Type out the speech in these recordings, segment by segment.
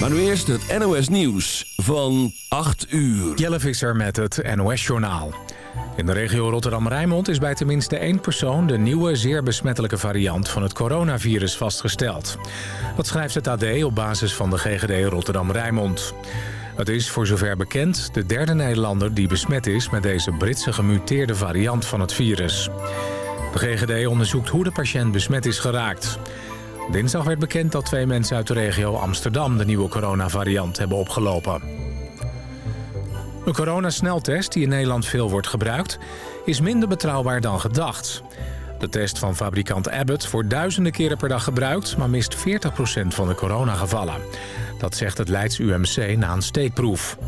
Maar nu eerst het NOS Nieuws van 8 uur. Jelle Visser met het NOS Journaal. In de regio Rotterdam-Rijnmond is bij tenminste één persoon... de nieuwe, zeer besmettelijke variant van het coronavirus vastgesteld. Dat schrijft het AD op basis van de GGD Rotterdam-Rijnmond. Het is voor zover bekend de derde Nederlander die besmet is... met deze Britse gemuteerde variant van het virus. De GGD onderzoekt hoe de patiënt besmet is geraakt. Dinsdag werd bekend dat twee mensen uit de regio Amsterdam... de nieuwe coronavariant hebben opgelopen. Een coronasneltest, die in Nederland veel wordt gebruikt... is minder betrouwbaar dan gedacht. De test van fabrikant Abbott wordt duizenden keren per dag gebruikt... maar mist 40% van de coronagevallen. Dat zegt het Leids UMC na een steekproef.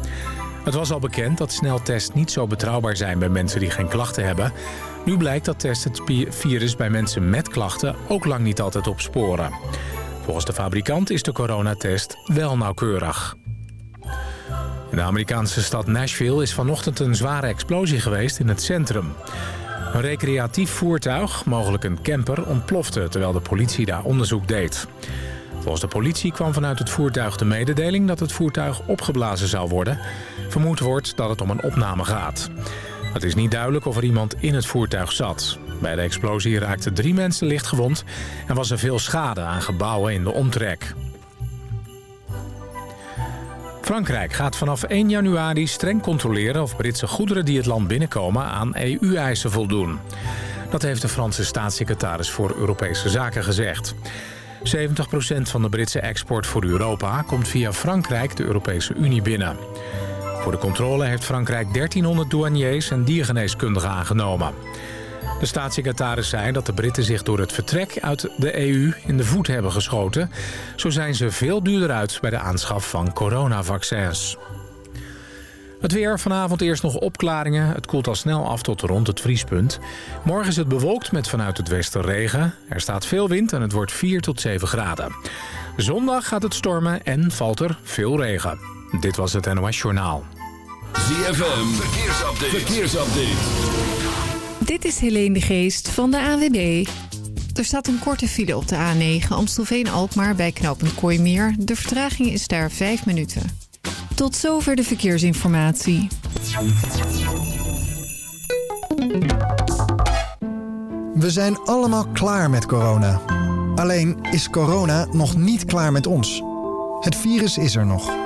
Het was al bekend dat sneltests niet zo betrouwbaar zijn... bij mensen die geen klachten hebben... Nu blijkt dat test het virus bij mensen met klachten ook lang niet altijd opsporen. Volgens de fabrikant is de coronatest wel nauwkeurig. In de Amerikaanse stad Nashville is vanochtend een zware explosie geweest in het centrum. Een recreatief voertuig, mogelijk een camper, ontplofte terwijl de politie daar onderzoek deed. Volgens de politie kwam vanuit het voertuig de mededeling dat het voertuig opgeblazen zou worden. Vermoed wordt dat het om een opname gaat. Het is niet duidelijk of er iemand in het voertuig zat. Bij de explosie raakten drie mensen lichtgewond... en was er veel schade aan gebouwen in de omtrek. Frankrijk gaat vanaf 1 januari streng controleren of Britse goederen die het land binnenkomen aan EU-eisen voldoen. Dat heeft de Franse staatssecretaris voor Europese Zaken gezegd. 70% van de Britse export voor Europa komt via Frankrijk de Europese Unie binnen. Voor de controle heeft Frankrijk 1300 douaniers en diergeneeskundigen aangenomen. De staatssecretaris zei dat de Britten zich door het vertrek uit de EU in de voet hebben geschoten. Zo zijn ze veel duurder uit bij de aanschaf van coronavaccins. Het weer, vanavond eerst nog opklaringen. Het koelt al snel af tot rond het vriespunt. Morgen is het bewolkt met vanuit het westen regen. Er staat veel wind en het wordt 4 tot 7 graden. Zondag gaat het stormen en valt er veel regen. Dit was het NOS Journaal. ZFM, verkeersupdate. verkeersupdate. Dit is Helene de Geest van de AWB. Er staat een korte file op de A9 Amstelveen-Alkmaar bij knooppunt Kooimeer. De vertraging is daar 5 minuten. Tot zover de verkeersinformatie. We zijn allemaal klaar met corona. Alleen is corona nog niet klaar met ons. Het virus is er nog.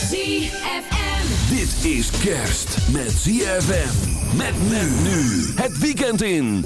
ZFM. Dit is kerst met ZFM. Met men nu. Het weekend in.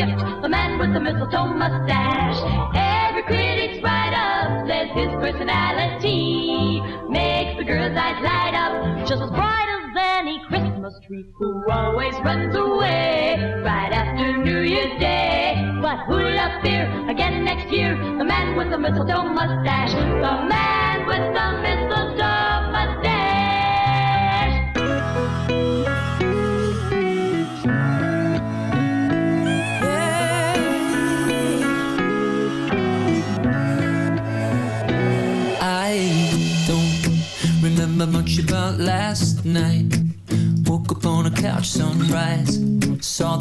The man with the mistletoe mustache. Every critic's right up says his personality makes the girls' eyes light up just as bright as any Christmas tree who always runs away right after New Year's Day. But who'll appear again next year? The man with the mistletoe mustache.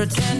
pretend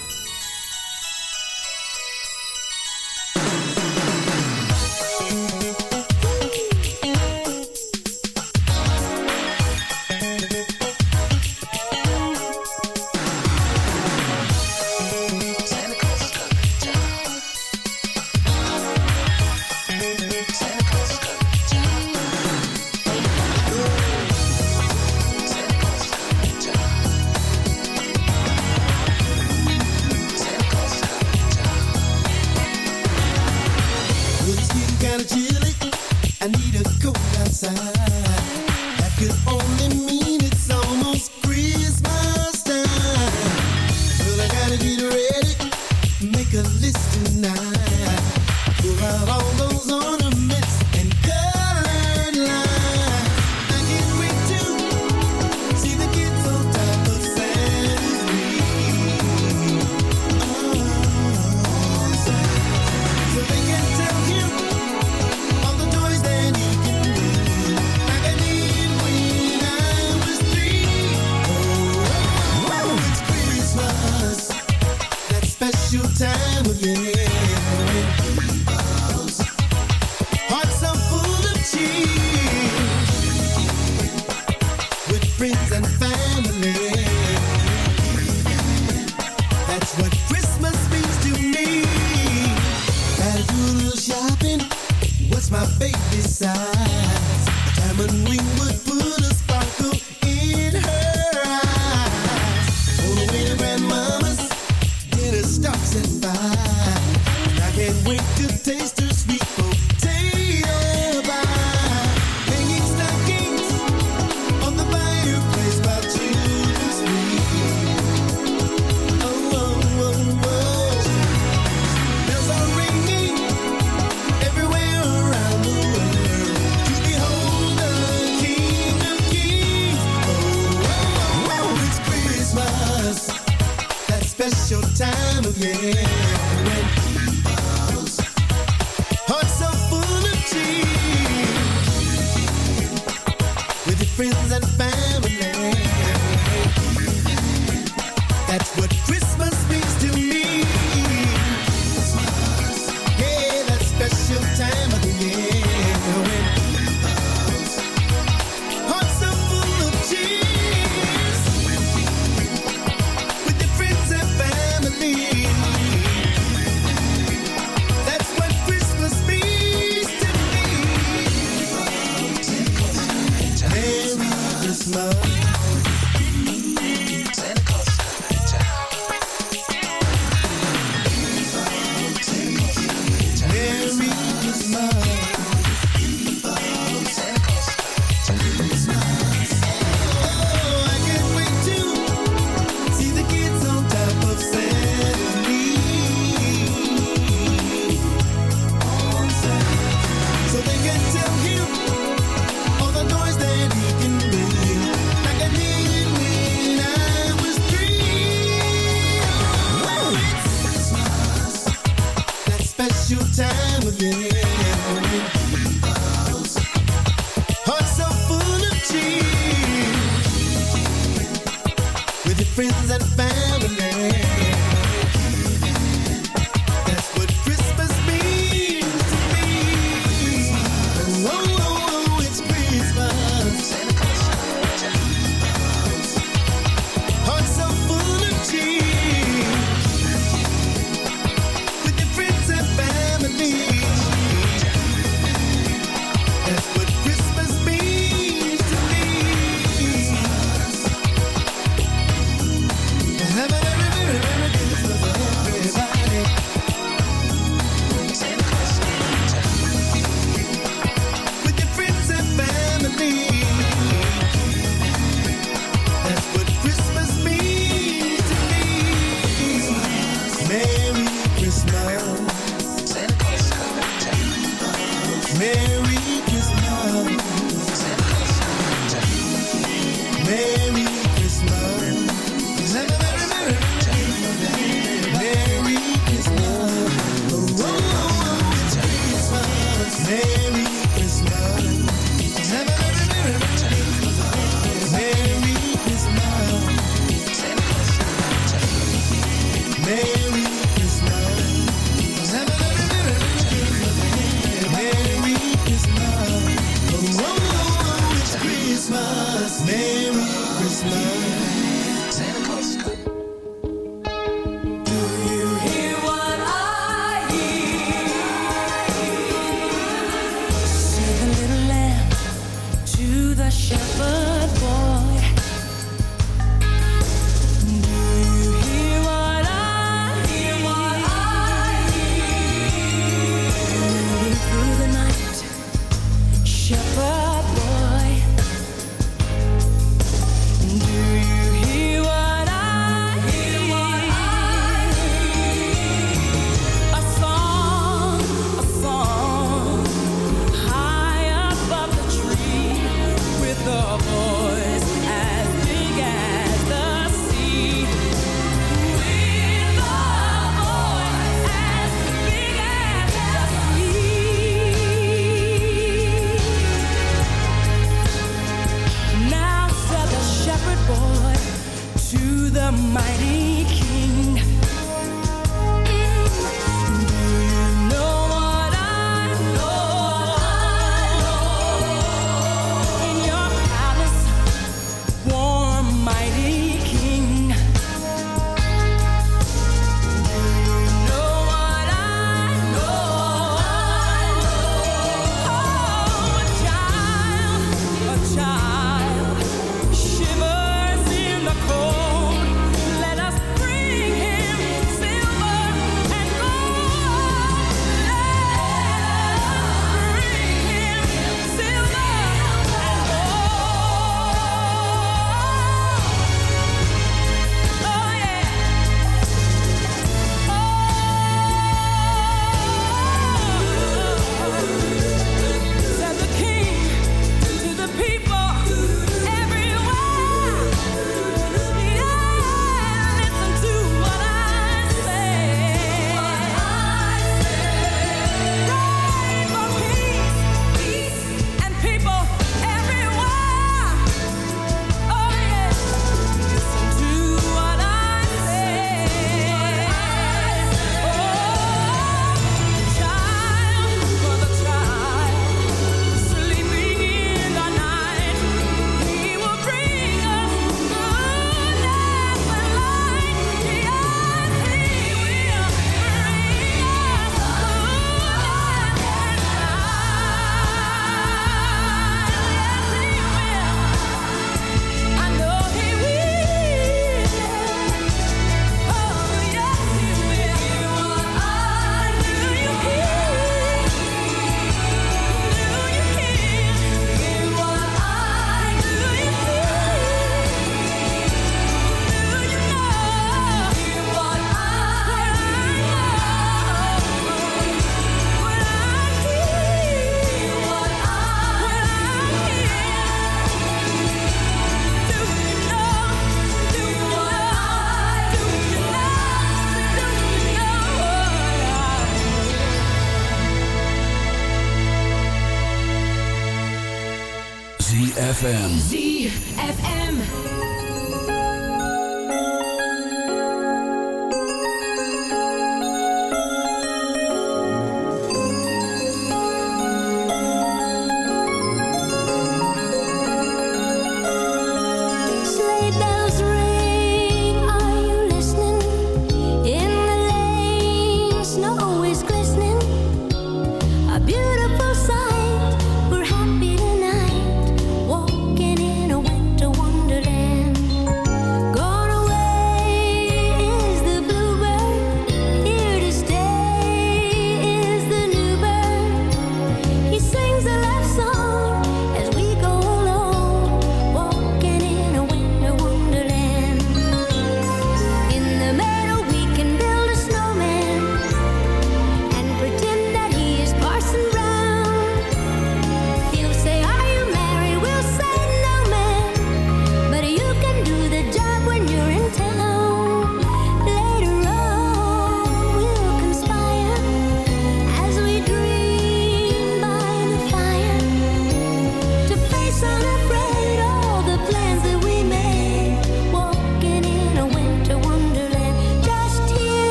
ZFM.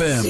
ZFM.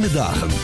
fijne dagen.